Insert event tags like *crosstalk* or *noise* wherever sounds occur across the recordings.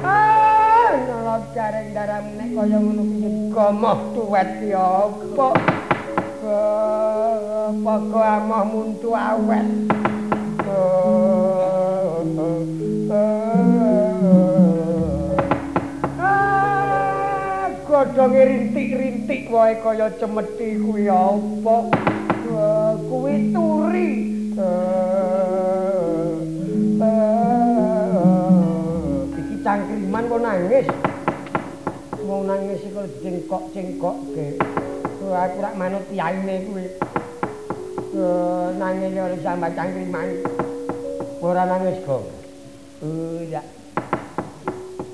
Ah, nolot jareng daram nek kaya ngono kuwi gomoh tuwet ya apa? Apa kok amah muntu awet? Godhonge rintik-rintik wae kaya cemeti kuwi apa? Kuwi turi. Kok nangis. Mau nangis kok cengkok-cengkokke. Aku rak manut yaine kuwi. nangis ora sampe cangkriman. Ora nangis kok. Oh iya.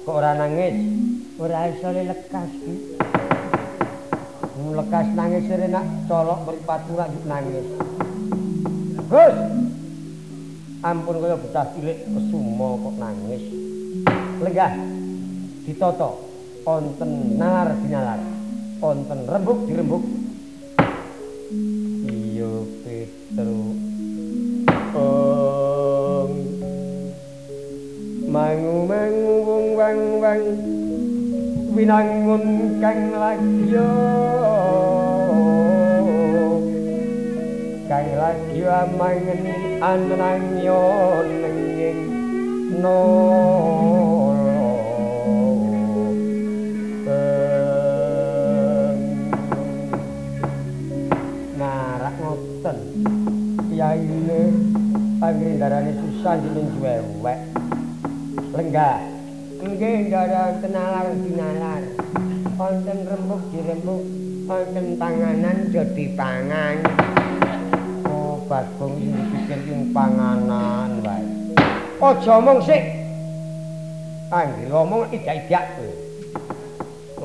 Kok ora nangis? Ora iso lekas iki. Lekas nangis sire nak colok mripatku rak nangis. Gus. Ampun kaya bocah cilik kesumo kok nangis. Lenggah. Ditata wonten nalar dinalar. Wonten rembug dirembug. Iya Petru. Om. Mangu mangu wong wang wang winangun kang lagya. Kang lagya mangen anangyo nenging no. Yaine pangrindarane susah jeneng suwewek. Lenggah. Nggih ndaran tenalar dinalar. Wonten rembug dirembug, wonten panganan jadi pangan. Oh, Bagong sing dipikir ing panganan wae. Aja omong sik. Anggere ngomong idak-idak kowe.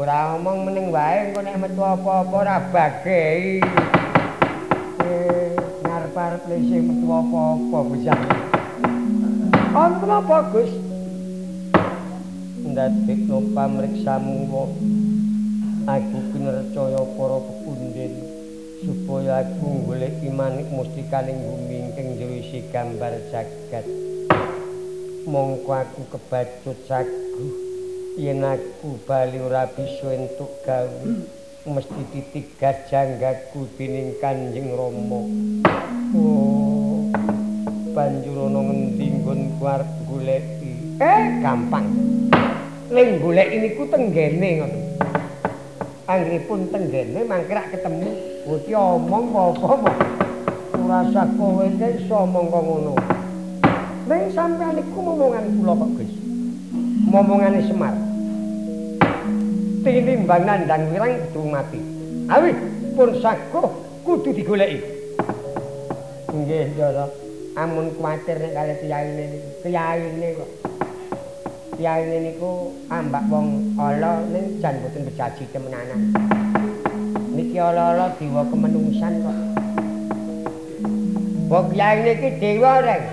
Ora omong meneng wae engko nek metu apa-apa ora bagei. Eh, ngarep-arep lese metu apa-apa bisa. Wonten apa, Gus? Ndadekno pamriksamu aku pinercaya para pepundhen supaya aku golek imanik mustikaning bumi ing jero isi gambar jagat. Mongko aku kebacut sagu yen aku bali ora bisa entuk gawe mesti ditigas janggaku dening Kanjeng Rama. Oh, banjur ana ngendi nggonku arep goleki? Eh, gampang. Ning goleki niku tenggene ngono. Anggeripun tenggene mangke ketemu. Ki omong apa mok. Ora usah kowe iso omong kok ngono. Ning sampeyan iku momongan kula kok, Gus. Momongane Semar. Tinimbang nandang wirang kudu mati. Awi pun saguh kudu digoleki. Nggih, Ndara. Amun kuwatir nek kalih kiyaine niku. Kiyaine kok. Kiyaine niku ambak wong ala ning jan boten bejaji temenanan. Niki ala-ala dewa kemenungsan kok. Wong kiyaine iki dewa reng.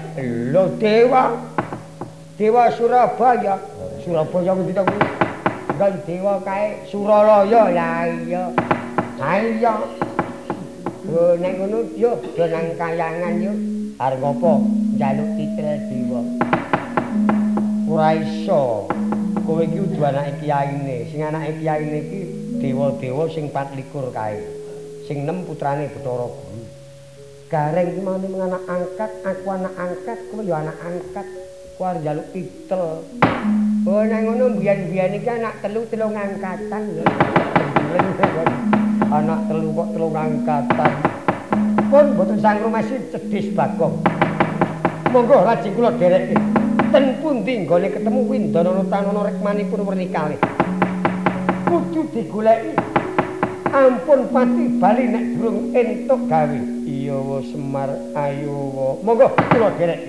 Lho dewa. Dewa Surabaya. Surabaya kuwi to. Kan dewa kae Suralaya lah iya. Iya. Oh nek ngono yo do nang kayangan yo. Arep apa? Njaluk titel dewa. Ora iso. Kowe iki kudu anake kiyaine. Sing anake kiyaine iki dewa-dewa sing 24 kae. Sing 6 putrane Bathara Guru. Gareng mau anak angkat, aku anak angkat, kowe yo anak angkat. Arep njaluk titel. Oh nang ngono biyen-biyen iki anak telu telung angkatan lho. *laughs* Anak telu kok telung angkatan. Pun mboten sangro masih cedhis Bagong. Monggo lajeng kula dereke. Ten pundi nggone ketemu Windanana Tanana rekmanipun werni kalih. Kudu digoleki. Ampun pati bali nek durung entuk gawe. Iya Semar ayo. Monggo kula dereke.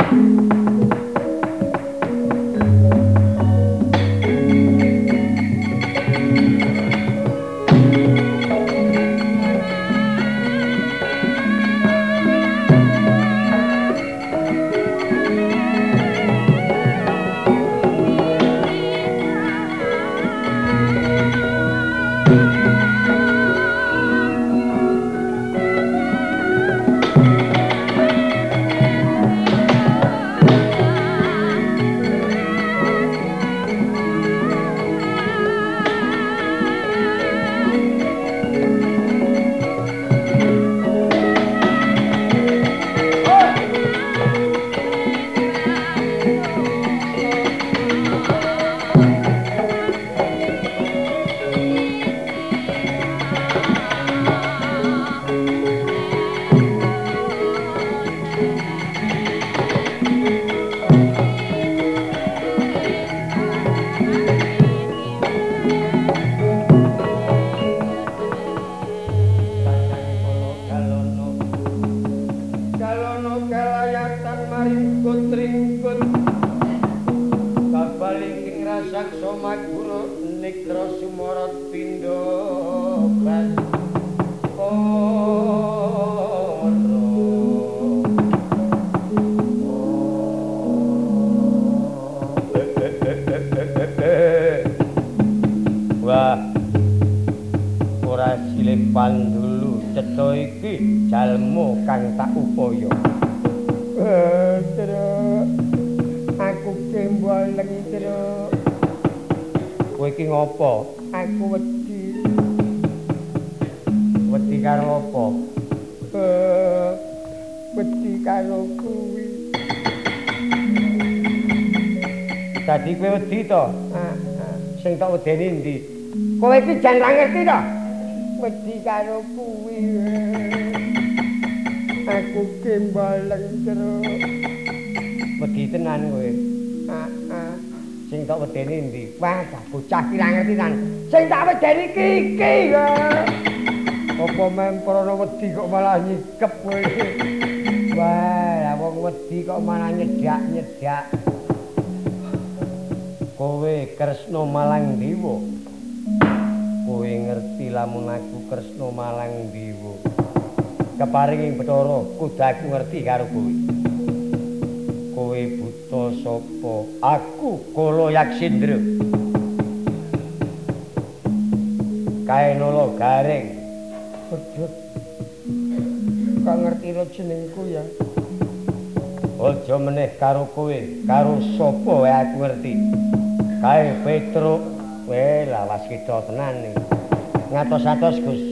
Wedi karo apa wedi karo kuwi tadi kowe wedi to sing tak wedeni ndi kowe iki jan ra ngerti to wedi karo kuwi aku kemboleng truk wedi tenan kowe. Heeh. Sing tak wedeni ndi? Wah, bocah ki ra ngerti tenan. Sing tak wedeni iki iki. Apa memprono wedi kok malah nyikep kowe. Wah, wong wedi kok malah nyedak-nyedak. Kowe Kresna Malang Dewa. Kowe ngerti lamun aku Kresna Malang Dewa. Keparing ing Bathara, kudu aku ngerti karo kowe. kowe buta sapa aku kala yaksindra kaenola garing pedhot. Kok ngerti ro jenengku ya? Aja meneh karo kowe karo sapa wae aku ngerti? Kae petruk wae lawas kita tenan nih. Ngatos-atos Gus.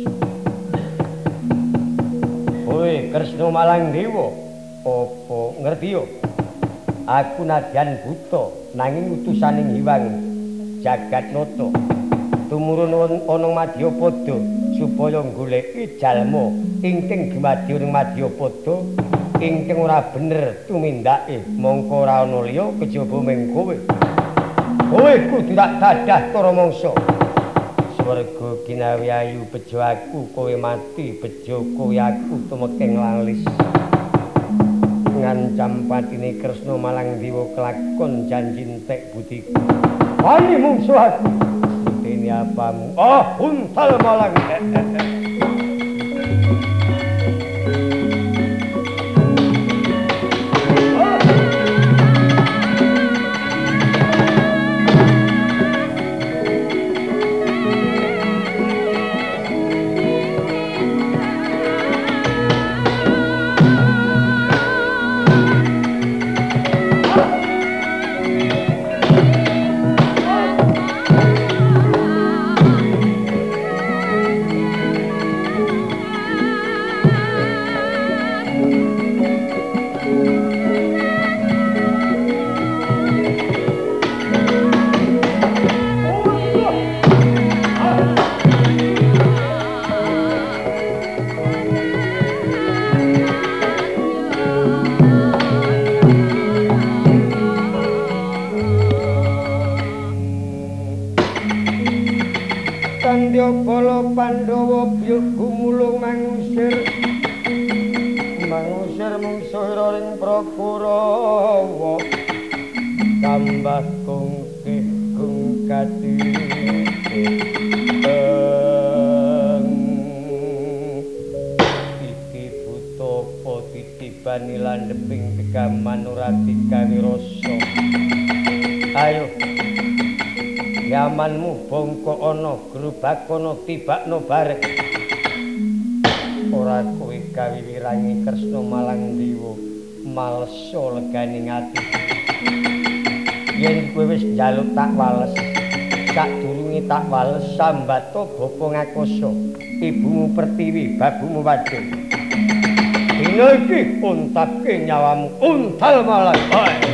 Kowe Kresna Malang Dewa apa ngerti yo? Aku nadyan buta nanging utusaning hiwang jagat nata tumurun ana madyapada supaya goleki jalma ingkang dumadi ing madyapada ingkang ora bener tumindake. Mongko ora ana liya kejaba mung kowe. Kowe kudu tak dadah para mangsa. Swarga ginawi ayu bejo aku kowe mati bejo kowe aku tumekeng lalis ngancam patine Kresna Malang Dewa kelakon janji entek budiku. Wani mungsuh aku. nyapamu oh untal malang. *laughs* bongko ana grubak ana tibakno bareng. Ora kowe kawiwirangi Kresna Malang Dewa malsa leganing ati. Yen kowe wis njaluk tak wales, sadurunge tak wales sambato bapa ngakoso, ibumu Pertiwi, babumu Wadon. Dina iki untapke nyawamu untal malang.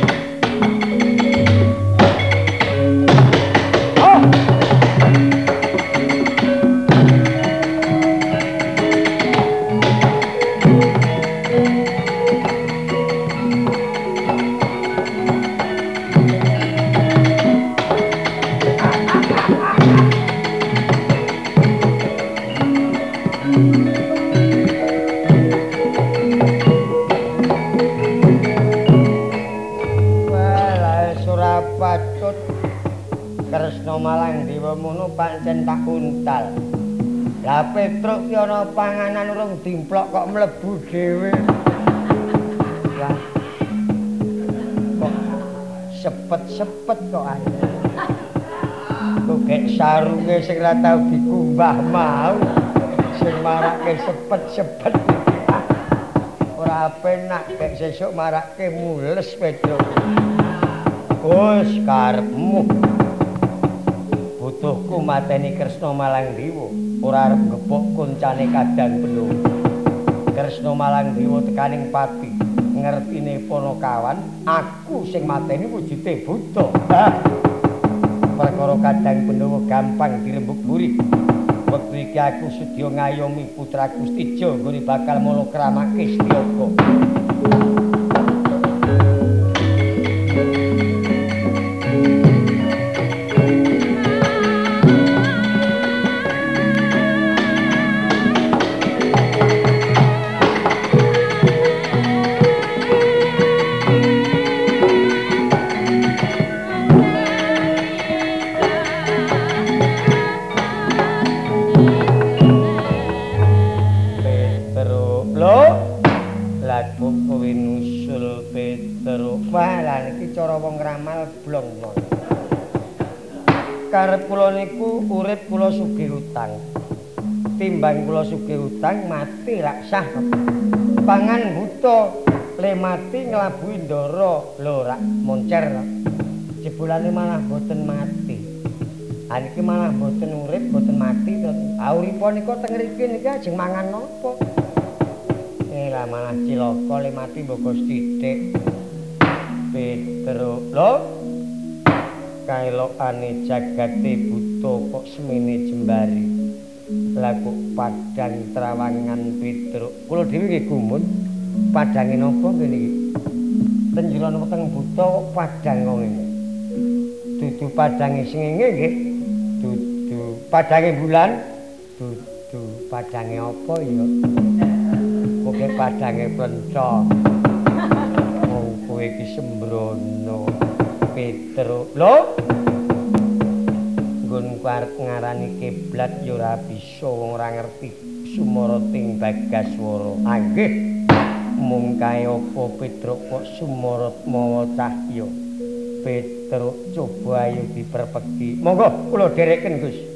Lah Petruk ki ana panganan urung dimplok kok mlebu dhewe. Lah kok sepet-sepet kok ae. Kok gek sarunge sing ora tau dikumbah mau. Sing marake sepet-sepet. Ora penak gek sesuk marake mules Petruk. Gus karepmu. Butuhku mateni Kresna Malang Dewa. ora arep ngepuk koncane kadang penuh. Kresna Malang Dewa tekaning pati ngertine ponokawan, aku sing mateni wujude buta. Perkara kadang penuh gampang dirembuk buri. Wektu iki aku sedya ngayomi putra Gustijo nggone bakal mono kramake Setyaka. Timbang kula sugih utang mati raksah. Pangan buta le mati nglabuhi ndara lho rak moncer. Jebulane malah boten mati. Aniki malah boten urip, boten mati to. Ah uripa nika teng mriki niki ajeng mangan napa? Eh lah malah cilaka le mati mbok sithik. Petro. Lho, kaelokane jagate buta kok semene jembari laku padang trawangan petruk kula dhewe nggih gumun padange napa ngene iki? Tenjeron weteng buta padang kok ngene dudu padange sengenge nggih. Dudu padange bulan dudu padange apa ya kok padange plenco wong kowe iki sembrono Petruk. Lho. Nggon ngarani kiblat ya ora bisa wong ora ngerti sumarating bagaswara. Anggih. Mung kae apa Petruk kok sumarat mawa cahya. Petruk coba ayo diperpeki. Monggo kula derekken Gus.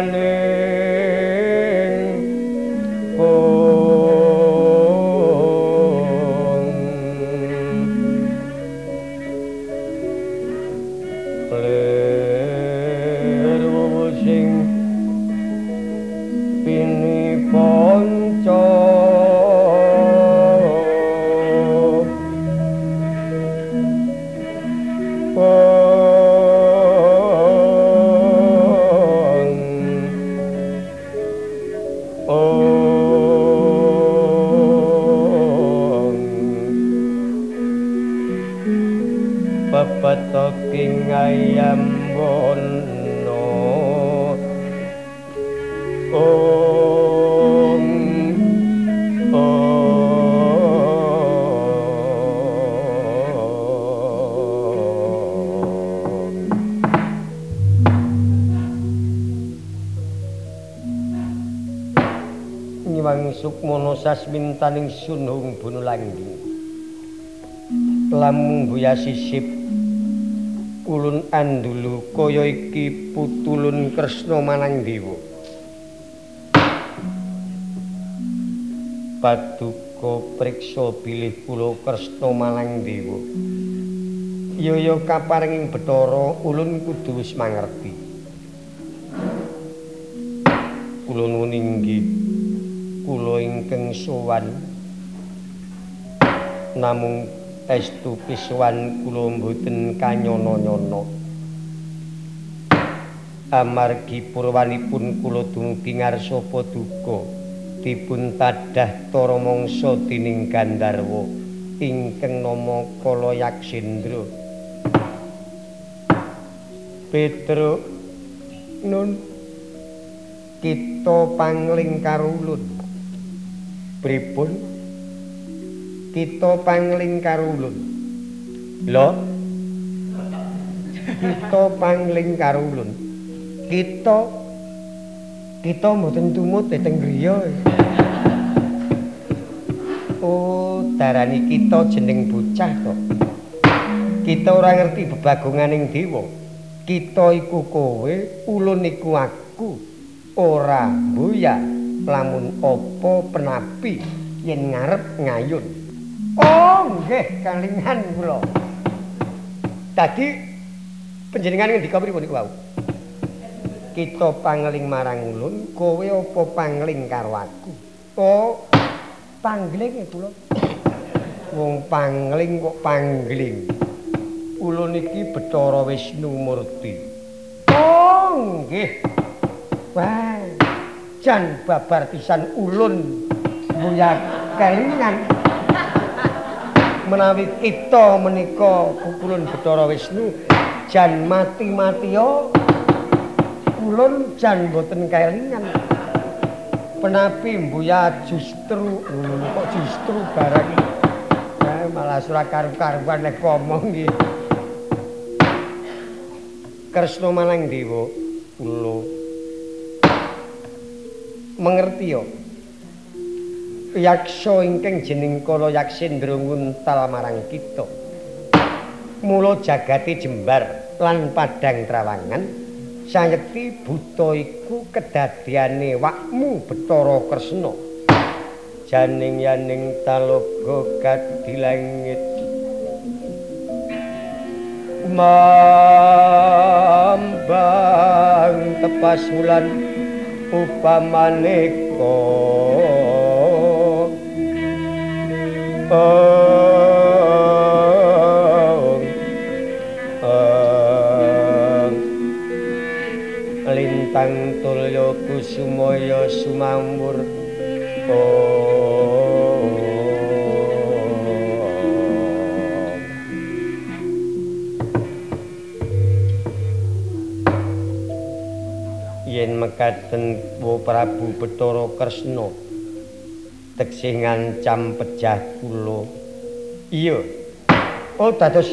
Hallelujah. Sasmintaning sunung bunu langging lamun buya sisip. Ulun andulu kaya iki putulun kresna manang dewa paduka priksa bilih kula kresna manang dewa yaya kaparinging bathara ulun kudu wis mangerti. Kula nuwun inggih kula ingkang sowan. Namung estu piswan kula mboten kanyana-nyana amargi purwanipun kula dumugi ngarsapa duka dipun tadah tara mangsa dening Gandharwa ingkang nama Kala Yaksendra Petruk nun kita pangling karulun pripun? Kita pangling karo ulun. Lho kita pangling karo ulun. Kita kita mboten tumut teng griya. Oh darani kita jeneng bocah kok. Kita ora ngerti bebagonganing dewa. Kita iku kowe ulun iku aku. Ora mbuya lamun apa penapi yen ngarep ngayun? Oh nggih kalingan kula. Dadi panjenengan ngendika pripun niku wau kita pangling marang ulun kowe apa pangling karo aku? Oh pangling kula. Wong pangling kok pangling. Ulun iki Bathara Wisnu Murti. Oh nggih. Wah jan babar pisan ulun buya kelingan menawi kita menika kukulun Bathara Wisnu jan mati-matiya ulun jan boten kelingan penapi mbuya justru ulun kok justru barang? Eh, malah surah karu-karuan nek ngomong iki. Kresna Malang Dewa ulun mengerti yo. Yaksa ingkang jeneng kala yaksendra nguntal marang kita mula jagati jembar lan padang trawangan sayekti buta iku kedadeane wakmu Bathara Kresna. Janing yaning talaga kadilangit mambang tepas wulan upamaneka lintang tulya kusumaya sumamur mekaten Wo Prabu Bathara Kresna teksih ngancam pejah kula. Iya. Oh dados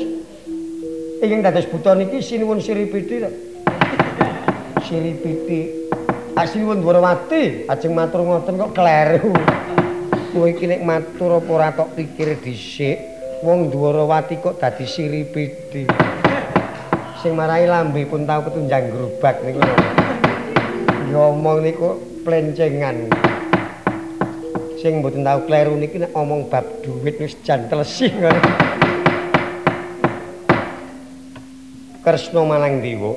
ingkang dados buta niki sinuwun Siripiti to. Siripiti *laughs* asinuwun Dwarawati ajeng matur ngoten kok kleru. Kowe iki nek matur apa ora kok pikir dhisik wong Dwarawati kok dadi Siripiti. Sing marai lambe pun tau ketunjang grobak niku. Ngomong niku plencengan. Sing mboten tau kleru niki nek omong bab duit wis jan telesih ngono. Kresna malang dewa.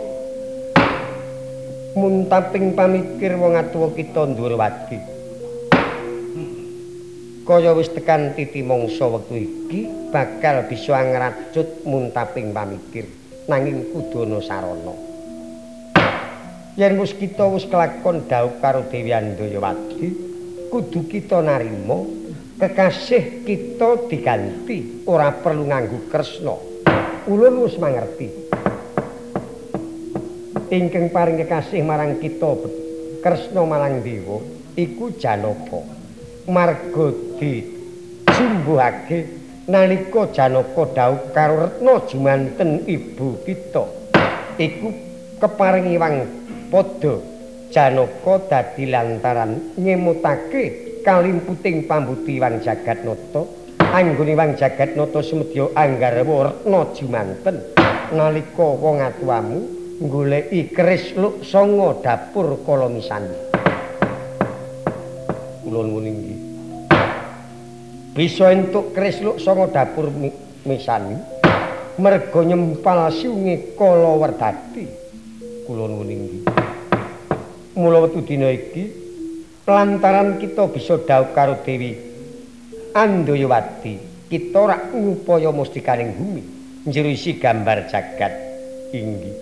Muntaping pamikir wong atuwa kita Ndurwadi. Kaya wis tekan titi mangsa wektu iki bakal bisa ngracut muntaping pamikir nanging kudu ana sarana. Yen kita wis kelakon dawuh karo Dewi Andayawati kudu kita narima kekasih kita diganti ora perlu nganggo Kresna. Ulun wis mangerti. Ingkang paring kekasih marang kita Kresna marang Dewa iku Janaka. Marga di jumbuhake nalika Janaka dawuh karo Retna jumanten ibu kita. Iku keparing iwang padha Janaka dadi lantaran nyemutake kalimputing pambuti Wang Jagatnata. Anggone Wang Jagatnata semedya anggarwa rena jumanten. Nalika wong atuwamu goleki keris luk sanga dapur misani. Kula nuwun bisa entuk keris luk sanga dapur misani merga nyempal siunge kala werdati. Kula nuwun mula wetu dina iki lantaran kita bisa dawuh karo Dewi. Andayawati kita ora ngupaya mustikaning bumi njero isi gambar jagat. Inggi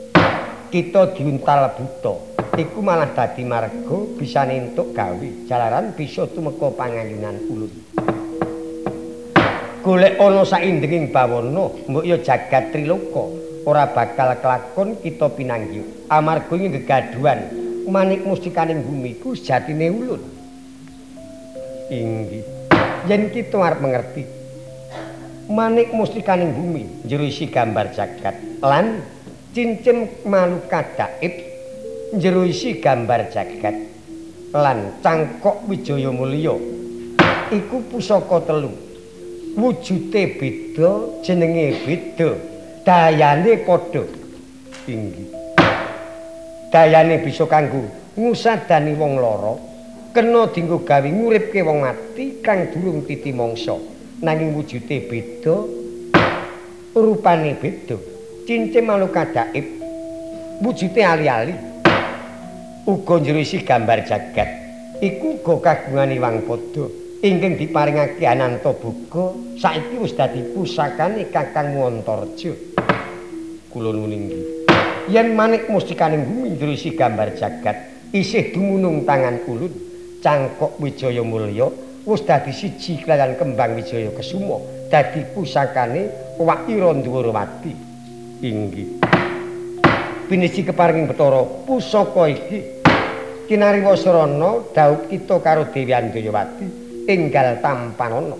kita diuntal buta iku malah dadi marga bisa entuk gawe jalaran bisa tumeka pangayunan ulun. Golek ana saindenging bawana mbok ya jagat triloka ora bakal kelakon kita pinanggi amarga ing gegaduhan manik mustikaning bumi ku sejatine ulun. Inggih. Yen kita arep mengerti manik mustikaning bumi jero isi gambar jagat lan cincin maluka daib jero isi gambar jagat lan cangkok wijaya mulya iku pusaka telu wujute beda jenenge beda dayane padha inggih dayane bisa kanggo ngusadani wong lara kena dinggo gawe nguripke wong mati kang durung titi mangsa. Nanging wujude beda rupane beda. Cincin malu kadaib wujude ali-ali. Uga njero gambar jagat iku uga kagungane wang padha. Ingkang diparingake ananta buka saiki wis dadi pusakane kakang Wontorjo kula nuwun yen manik mustikaning bumi ndrisi gambar jagat isih dumunung tangan ulun cangkok wijaya mulya wis dadi siji kelayan kembang wijaya kesuma dadi pusakane waira ndhuwurwati inggih. Pinisi keparinging betara pusaka iki. Kinariwa sarana dawuh kita karo Dewi Andayawati enggal tampanana.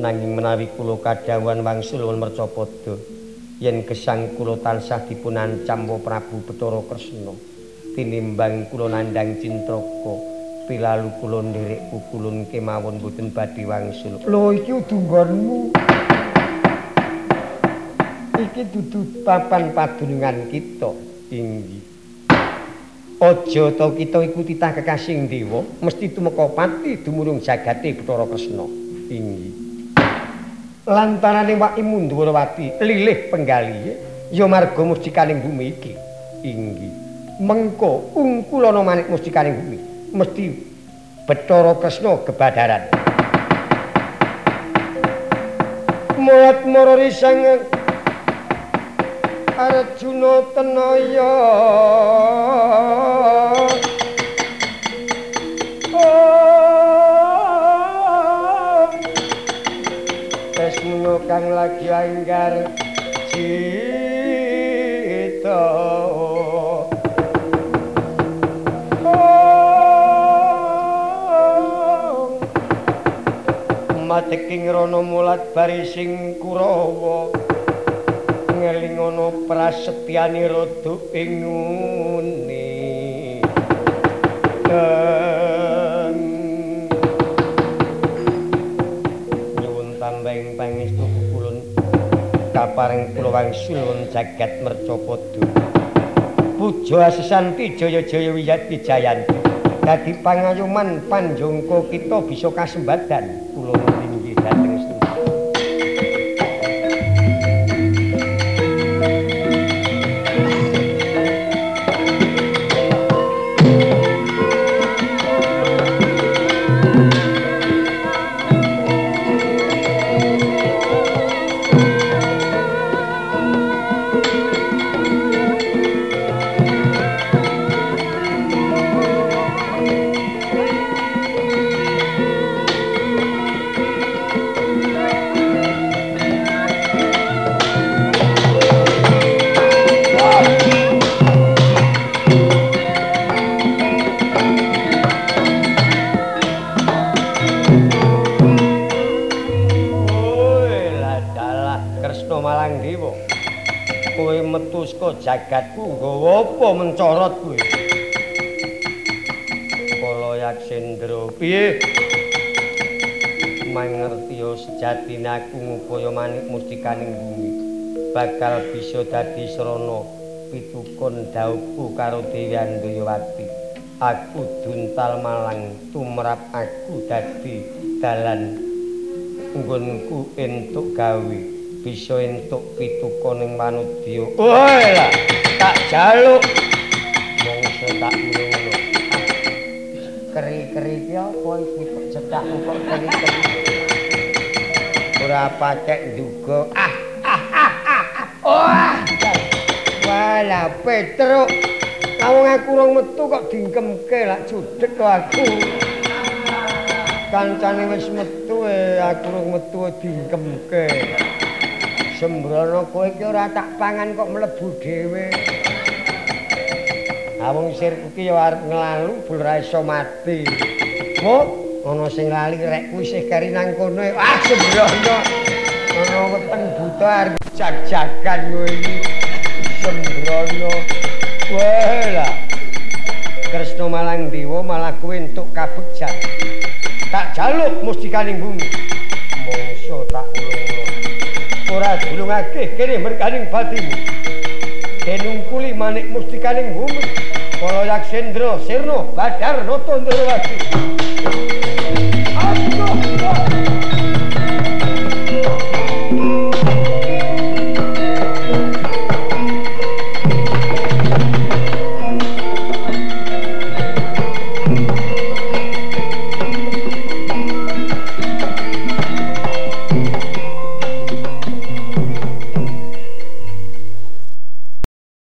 Nanging menawi kula kadhawan wangsul mercapada yen gesang kula tansah dipunancam Prabu Bathara Kresna tinimbang kula nandhang cintraka pilalu kula nderek kukulun kemawon boten badhe wangsul. Lho iki dunggonmu iki dudu papan padunungan kita. Inggih. Aja to kita iku titah kekasing dewa mesti tumeka pati dumurung jagate Bathara Kresna. Inggih lantarane wakimu Ndhurawati lilih penggali ya. Marga mustikaning bumi iki. Inggih. Mengko ungkulana manik mustikaning bumi mesti Bathara Kresna kebadaran Mulat marari sang Arjuna tenaya kang lagi anggar cita mateking rono mulat barising kurawa. Ngelingono prasetyani rodo inguni kaparing kula wangsul jagat mercapada. Pujo asesanti jaya-jaya wiyati jayanti dadi pangayuman panjangka kita bisa kasembadan bakal bisa dadi srana pitukun dauku karo Dewi Andayawati aku duntal malang tumrap aku dadi dalan nggonku entuk gawe bisa entuk pituko ning manudya. Lah, tak jaluk. Mongso tak ngono. Keri-keri ki apa iki kok cedak kok keri-keri. Ora patek ah, ah. Wah. Wala Petro. Kawong aku urung metu kok dingkemke lak judek kok aku. Kancane wis metu e aku urung metu dingkemke. Sembrono kowe iki ora tak pangan kok mlebu dhewe. Awong sirku iki ya arep nglalu bul ra mati. Mo, ana sing lali rek kuwi isih kari nang kono. Ah, sembrono. Ana weteng buta arep kowe iki. Sembrono. Wah lah. Kresna Malang Dewa malah kowe entuk kabegjan. Tak jaluk mustikaning bumi. Mongso tak ulung ora dulungake kene merkaning batimu denungkuli manik mustikaning bumi kala yaksendra sirna badar nata ndrawati